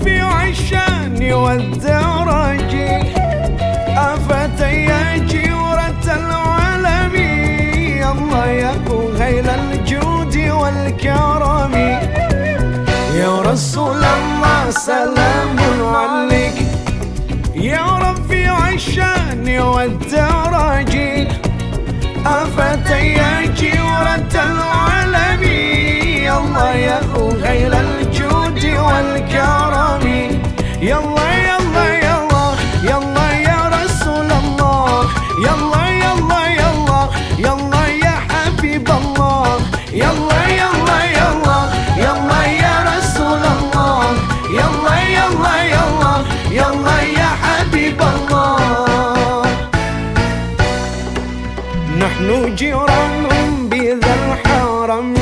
في عشان والدرج أفتى يا جورة العالم الله يكون غير الجود والكرم. يا رسول الله سلام عليك. يا ربي عشان والدرج أفتى يا نحن جيران بذا الحرم.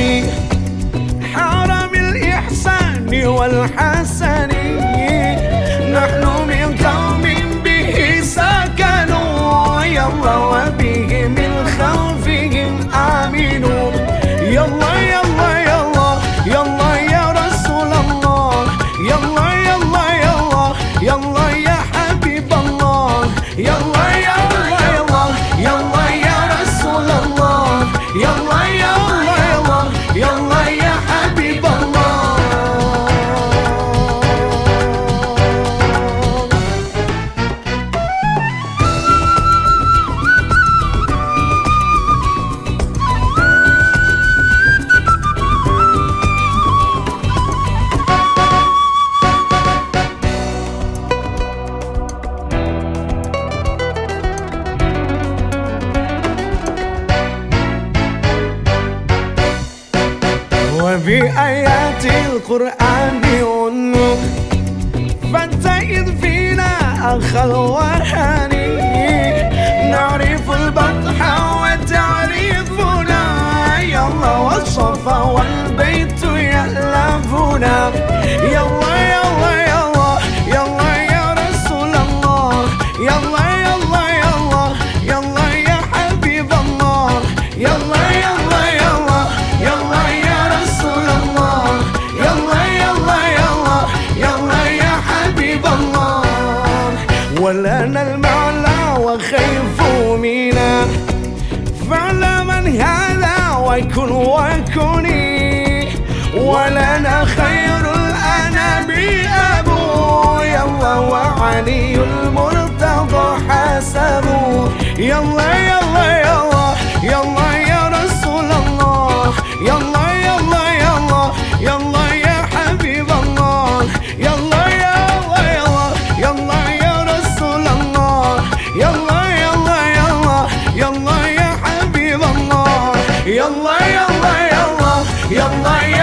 حرم الإحسان والحسن. نحن من قوم به سكنوا. يلا وبه. بآيات القرآن والنور. فانتئذ فينا أخا الوحاني ولنا المعنى وخيف منا. فعلى من هذا وكن وكني ولنا خير light.